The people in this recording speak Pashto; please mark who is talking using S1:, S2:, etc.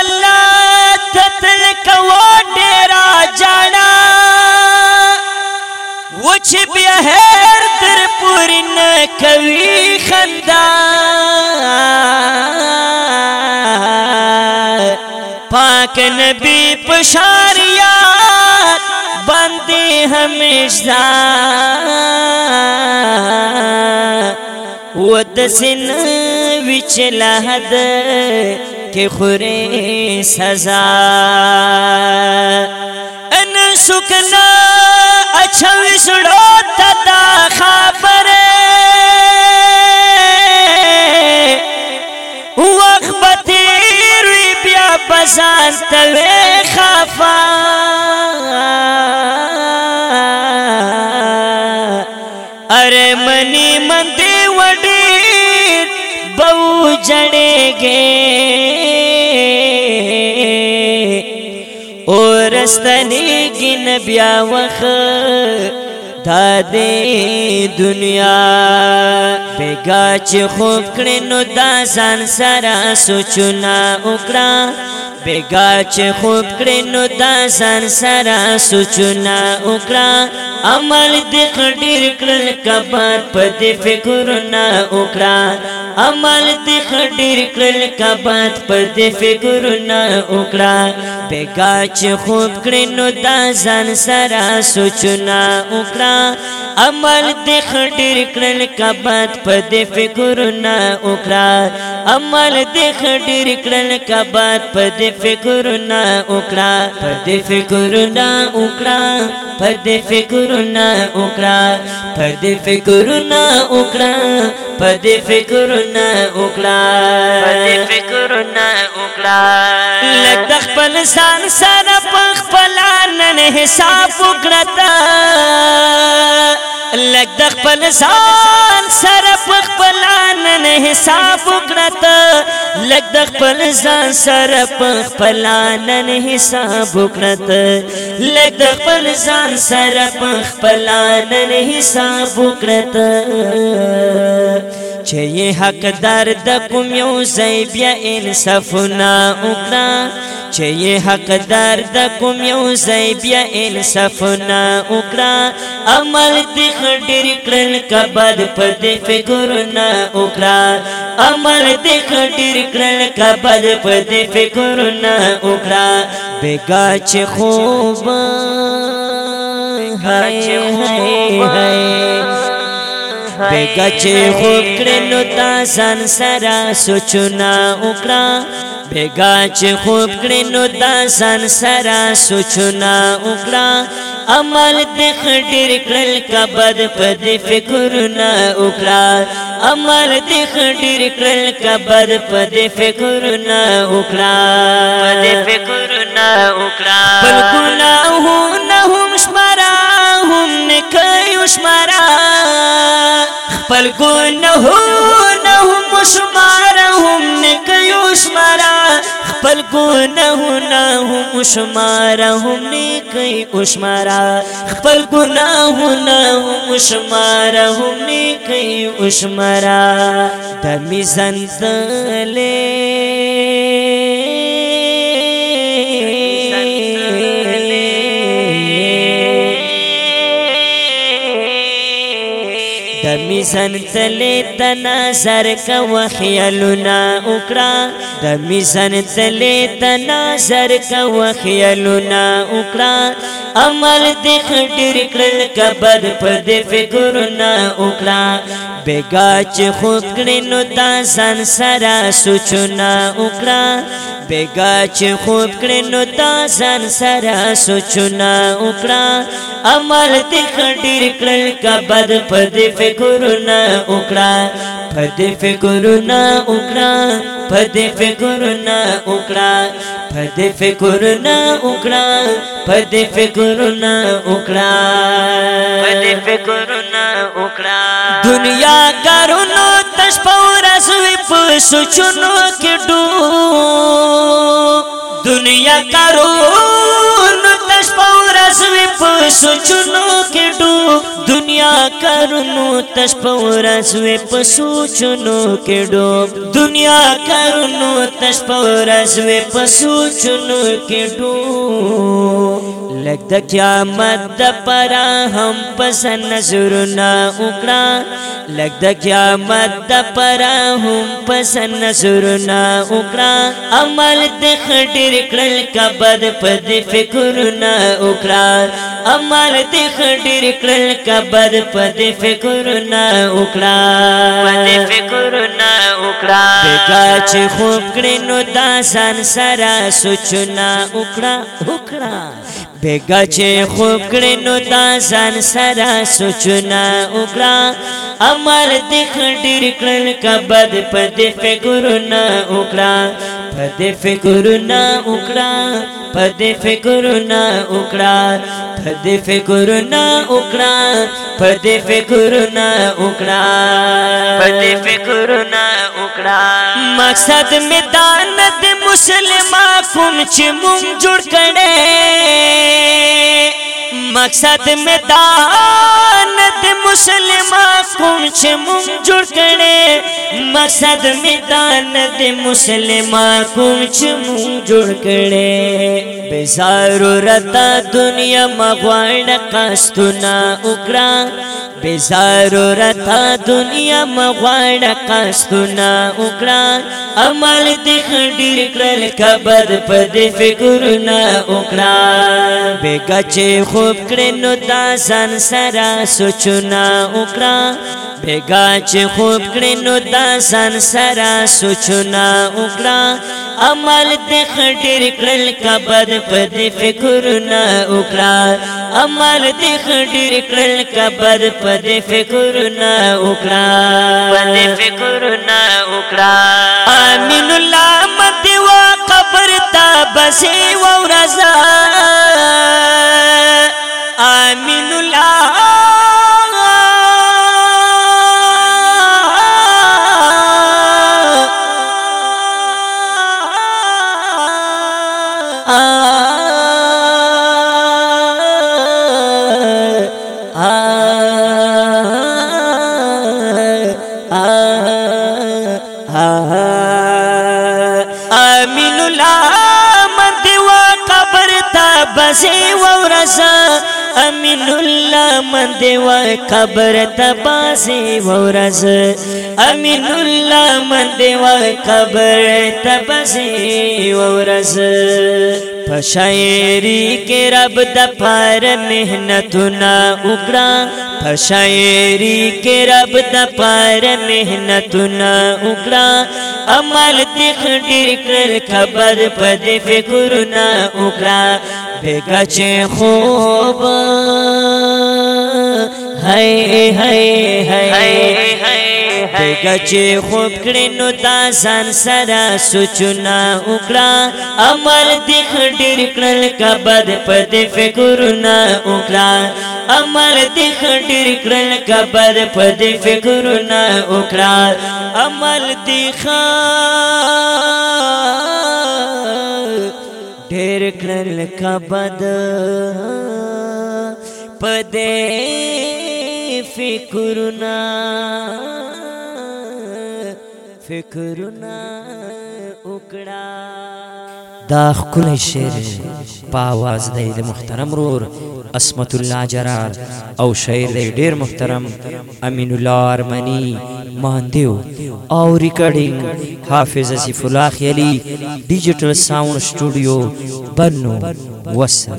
S1: الله قتل کو ډیر جانا وچ بیا هر در پورن کوي خندا پاک نبی پشاریات باندې همیشہ و د سن وچ لحد کې خورې سزا ان شکنا اچھا وسړو تدا خبره وخت به تیر بیا پسان ته خفا ارے منی مندے وڈیر بہو جڑے گے اورستنی کی نبیا وخ دادې دنیا بیگا چې خوب کړې نو دا ځان سره سوچونه وکړه بیگا چې خوب کړې نو دا سن سرا سوچنا وکړه عمل دې ډېر کړل کبر په دې فکر نه وکړه عمل دې خډیر کړل کبات په دې فکرونه وکړه بیګا چې خوب کړې نو دا ځان سره سوچنا وکړه عمل دې خډیر کړل کبات په دې فکرونه وکړه عمل دې خډیر کړل کبات په دې فکرونه وکړه په دې فکرونه وکړه په دې فکرونه وکړه پر دې فکرونه وکړه پر دې فکرونه وکړه پر دې فکرونه وکړه لکه خپل ځان سره په خپل نن حساب وکړه لګ د خپل ځان سره خپل ان حساب وکړت لګ د خپل ځان سره خپل ان حساب وکړت لګ د خپل ځان سره خپل ان حساب وکړت چې حق در د کوم یو ځای بیا انصاف نه وکړه چې حق در د کوم یو ځای بیا انصاف نه وکړه عمل دې خډر کړل کبد په دې فکر نه وکړه عمل دې خډر کړل کبد په دې فکر نه وکړه بیګا چې خوب هاي هاي هاي بیگا چې خوب کړې نو تا ځان سره سوچونه وکړه بیگا چې خوب کړې نو تا ځان سره سوچونه وکړه عمل دې خډیر کړل کبد په دې فکرونه وکړه عمل دې خډیر کړل کبد په دې فکرونه وکړه په دې فکرونه وکړه بل ګناهونه هم شمارا هم نه کوي شمارا خپل ګناه نه هم شمار هم نه کيو شمار خپل ګناه نه هم شمار هم نه کيو شمار خپل ګناه نه هم شمار هم نه کيو شمار د میزان زله می سن تلی تنا سر کا وخیلنا اکڑا د می سن تلی تنا سر کا وخیلنا اکڑا عمل دیکھ ډیر کړل قبر په دې فکرنا اکړه بیگا چې خود کړي نو دا سن سرا سوچنا اکړه بیگا چې خوب کړي نو دا ځان سره سوچنا وکړه عمل دې خډیر کړل کا بد په دې فکرونه وکړه په دې فکرونه وکړه په دې فکرونه وکړه په دې فکرونه وکړه په دې فکرونه وکړه په دې فکرونه وکړه دنیا کارونو تش پورا سوي په سوچونو کې ډوب दुनिया करो नुतस पौरस विप सुचुन کارونو تش پورس وې په سوچونو کې ډوب دنیا کارونو تش پورس وې په سوچونو کې ډوب لګ د قیامت د پرا هم پس نظر نه وکړه لګ د قیامت د پرا هم پس نظر نه وکړه عمل د خډر کړل کبد په فکر نه وکړه امال دې خډیر کړل کبر په دې فکر نه وکړه په دې فکر نه وکړه دغه چې خوب کړي نو دا سن سره سوچ نه وکړه وکړه بیگا چې خوب کړي نو دا ځان سره سوچنا وکړه امر دې خډیر کړل کبد په دې فکر نه وکړه پد فکر نہ اکڑا پد فکر نہ اکڑا پد فکر نہ اوکڑا پد فکر نہ اوکڑا پد فکر نہ اوکڑا مقصد میدان د مسلمان کوم چې مون جوړ کړي مقصد میدان د مسلمان سکون چې مونږ جوړ کړي مقصد می دان دې مسلمان کوم چې مونږ جوړ کړي بے ضرورت دنیا مغواړه کاستونه وکړه بے ضرورتا دنیا مغواړه قصدونه وکړه عمل دې ډیر کړل کبد په دې فکرونه وکړه بے گچې خوب کړې نو دا ځان سره سوچونه وکړه بیگا چې خوب کړې نو دا ځان سره سوچونه وکړه عمل دې ډیر کړل کبد په دې فکرونه وکړه عمل دې خډیر کړل قبر په دې فکر نه وکړه په دې فکر نه وکړه امين الله مت وا قبر ته بسې ورزا الله من دی و قبر تباسي ورز امين الله من دی و قبر تباسي ورز په شاعري کې رب د پار مهنتونه وکړه په شاعري کې رب د پار مهنتونه وکړه عمل دې خډیر کړ خبر په دې فکرونه وکړه بیگا چه خوب هی هی هی بیگا چه خوب کړي نو دا ځان سره سوچنا وکړه عمل دیخ ډیر کړل کبد په دې فکرونه وکړه عمل د خډر کړل قبر په دې فکرونه وکړه عمل د خان کړل کبد پدې فکرنا فکرنا وکړه دا خپل شعر په आवाज د محترم رور اسمت الله جرار او شاعر دی ډیر محترم امین الله ارمنی ماندیو او ریکارډینګ حافظ اسف الله خیلی ډیجیټل ساوند سټوډیو وبنوا والسلام